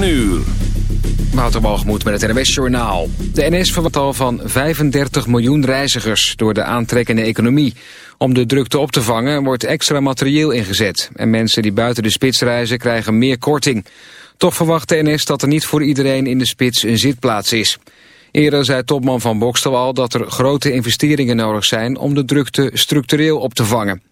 7 uur. Wouter met het NWS Journaal. De NS verwacht al van 35 miljoen reizigers door de aantrekkende economie. Om de drukte op te vangen wordt extra materieel ingezet. En mensen die buiten de spits reizen krijgen meer korting. Toch verwacht de NS dat er niet voor iedereen in de spits een zitplaats is. Eerder zei topman van Bokstel al dat er grote investeringen nodig zijn... om de drukte structureel op te vangen.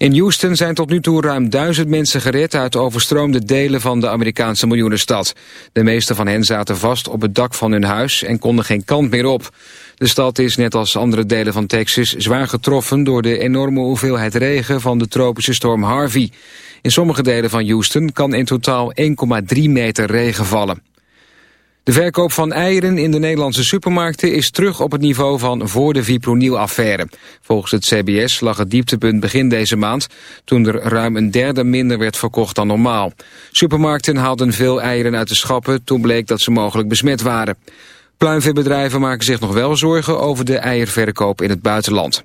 In Houston zijn tot nu toe ruim duizend mensen gered uit overstroomde delen van de Amerikaanse miljoenenstad. De meeste van hen zaten vast op het dak van hun huis en konden geen kant meer op. De stad is net als andere delen van Texas zwaar getroffen door de enorme hoeveelheid regen van de tropische storm Harvey. In sommige delen van Houston kan in totaal 1,3 meter regen vallen. De verkoop van eieren in de Nederlandse supermarkten is terug op het niveau van voor de Vipronil-affaire. Volgens het CBS lag het dieptepunt begin deze maand, toen er ruim een derde minder werd verkocht dan normaal. Supermarkten haalden veel eieren uit de schappen, toen bleek dat ze mogelijk besmet waren. Pluimveebedrijven maken zich nog wel zorgen over de eierverkoop in het buitenland.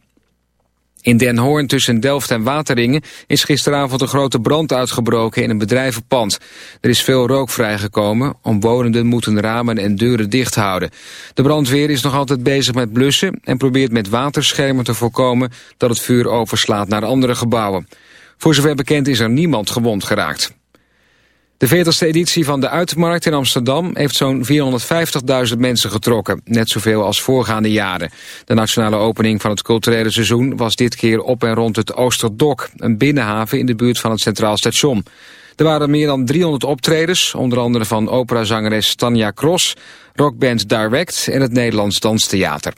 In Den Hoorn tussen Delft en Wateringen is gisteravond een grote brand uitgebroken in een bedrijvenpand. Er is veel rook vrijgekomen. Omwonenden moeten ramen en deuren dicht houden. De brandweer is nog altijd bezig met blussen en probeert met waterschermen te voorkomen dat het vuur overslaat naar andere gebouwen. Voor zover bekend is er niemand gewond geraakt. De 40ste editie van de Uitmarkt in Amsterdam heeft zo'n 450.000 mensen getrokken. Net zoveel als voorgaande jaren. De nationale opening van het culturele seizoen was dit keer op en rond het Oosterdok, een binnenhaven in de buurt van het Centraal Station. Er waren meer dan 300 optredens, onder andere van operazangeres Tanja Cross, rockband Direct en het Nederlands Danstheater.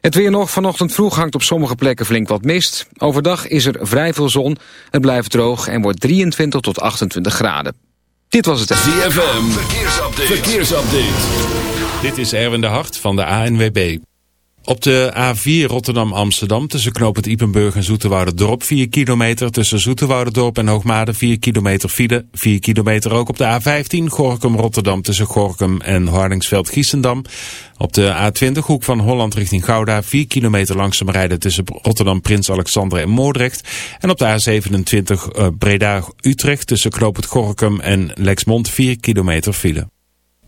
Het weer nog. Vanochtend vroeg hangt op sommige plekken flink wat mist. Overdag is er vrij veel zon. Het blijft droog en wordt 23 tot 28 graden. Dit was het. ZFM. Verkeersupdate. Verkeersupdate. Dit is Erwin de Hart van de ANWB. Op de A4 Rotterdam-Amsterdam tussen knooppunt Ipenburg en Dorp 4 kilometer. Tussen Dorp en Hoogmade 4 kilometer file. 4 kilometer ook op de A15 Gorkum-Rotterdam tussen Gorkum en Hardingsveld-Giessendam. Op de A20 hoek van Holland richting Gouda 4 kilometer langzaam rijden tussen Rotterdam, Prins Alexander en Moordrecht. En op de A27 uh, Breda-Utrecht tussen knooppunt Gorkum en Lexmond 4 kilometer file.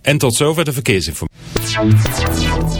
En tot zover de verkeersinformatie.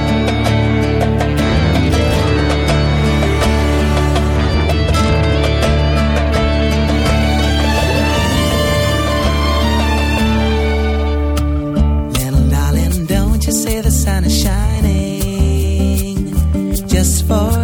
Much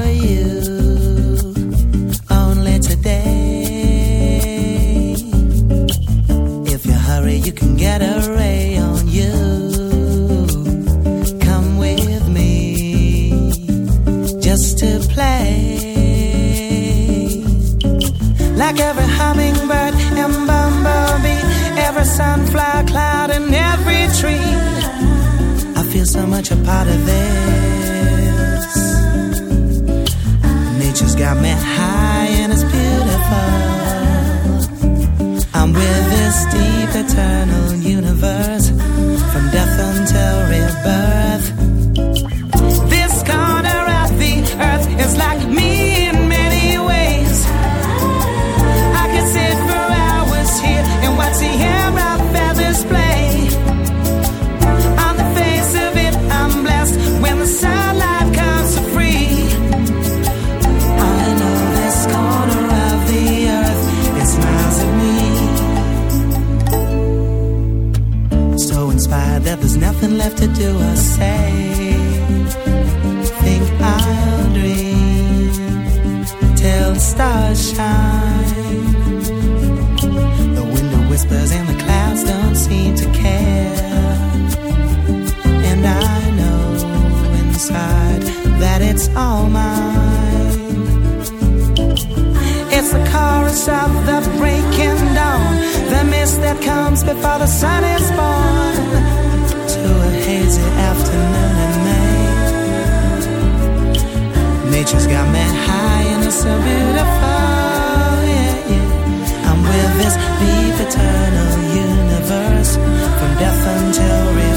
all mine. It's the chorus of the breaking dawn, the mist that comes before the sun is born. To a hazy afternoon in May. Nature's got me high and it's so beautiful. Yeah, yeah. I'm with this deep eternal universe from death until rebirth.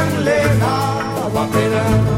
anglais, la wapera.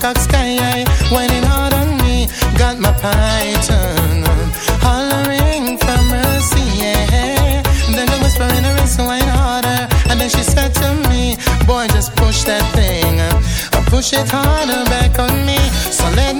cock sky high, whining hard on me. Got my python hollering for mercy, yeah. Then the whisper in her ear, so whine harder. And then she said to me, Boy, just push that thing, push it harder back on me. So let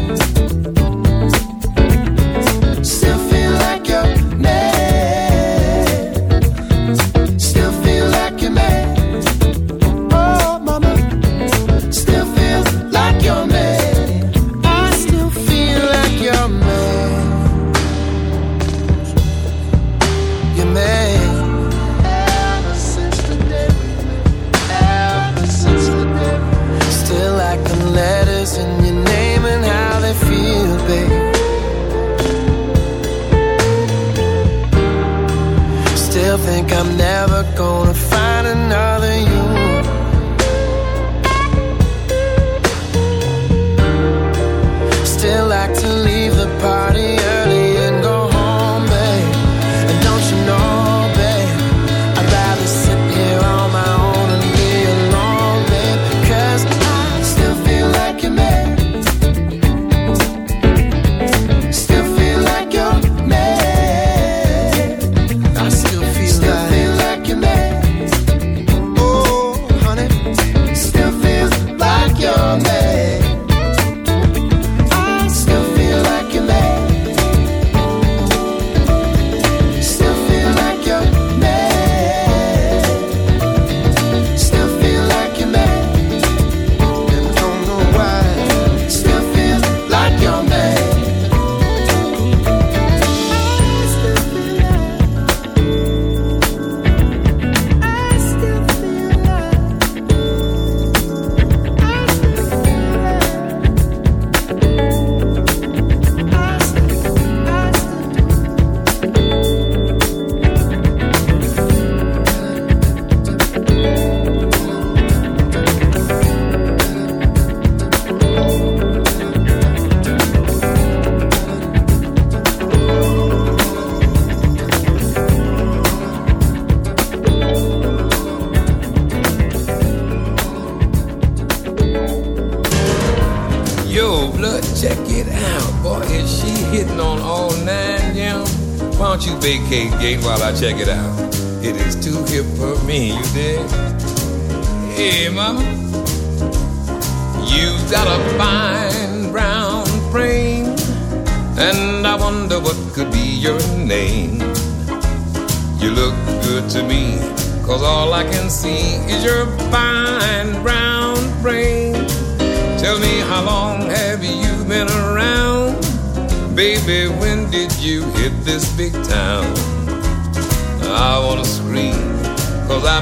check it out.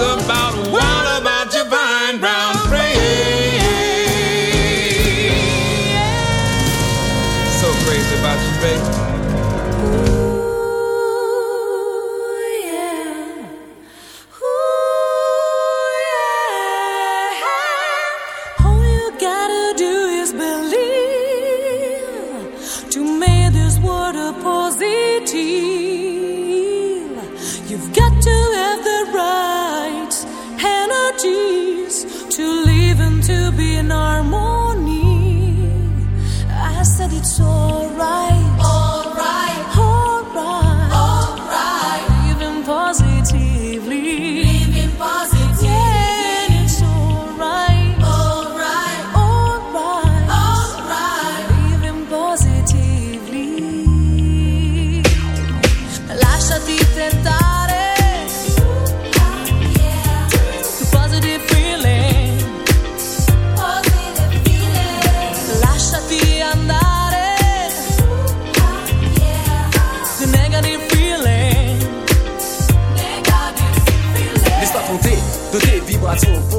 about,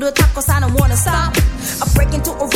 to the cause I don't wanna stop. I break into a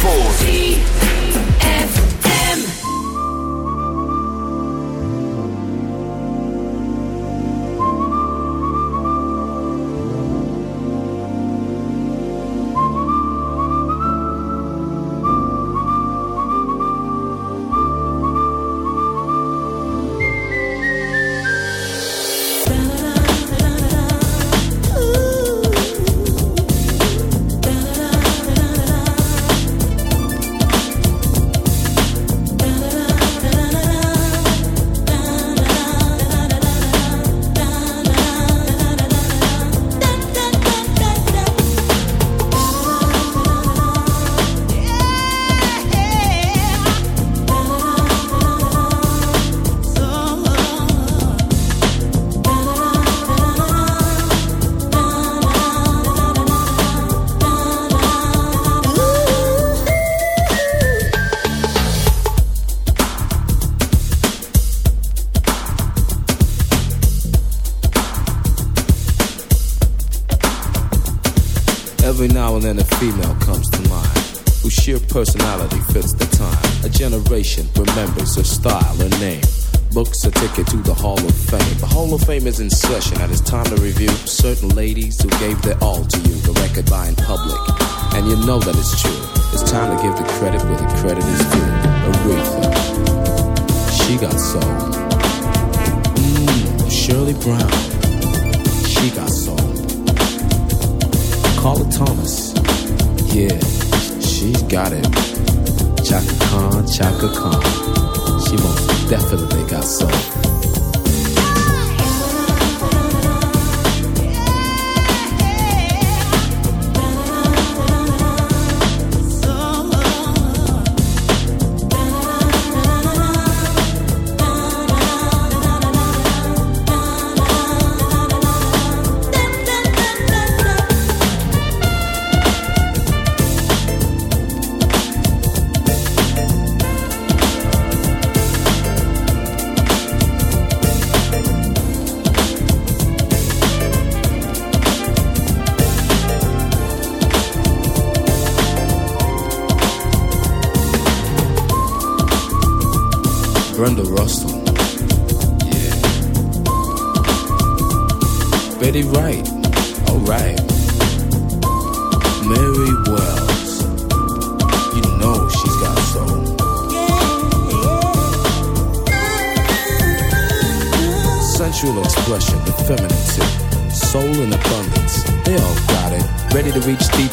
Four.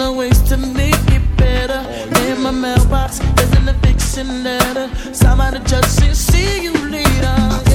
of ways to make it better. In my mailbox, there's an eviction letter. Somebody just the see you later.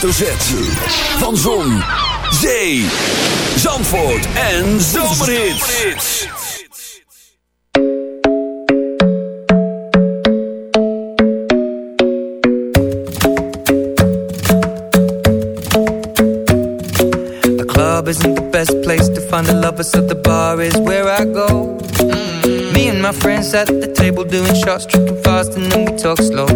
Hoofdletter. Van Zon, Zee, Zandvoort en Zomerhits. The club isn't the best place to find a lover, so the bar is where I go. Me and my friends at the table doing shots, tripping fast, and then we talk slow.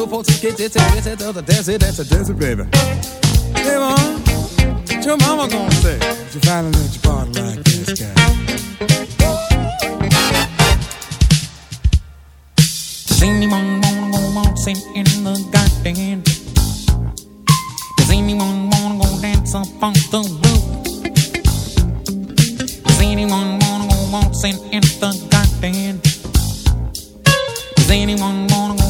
She's a two get it, that's it, that's it, that's it, that's it, baby. Hey, mom, what your mama gonna say? if You finally let your body like this guy. Does anyone wanna go waltzing in the garden? Does anyone wanna go dance up on the roof? Does anyone wanna go waltzing in the garden? Does anyone wanna go